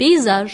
пейзаж.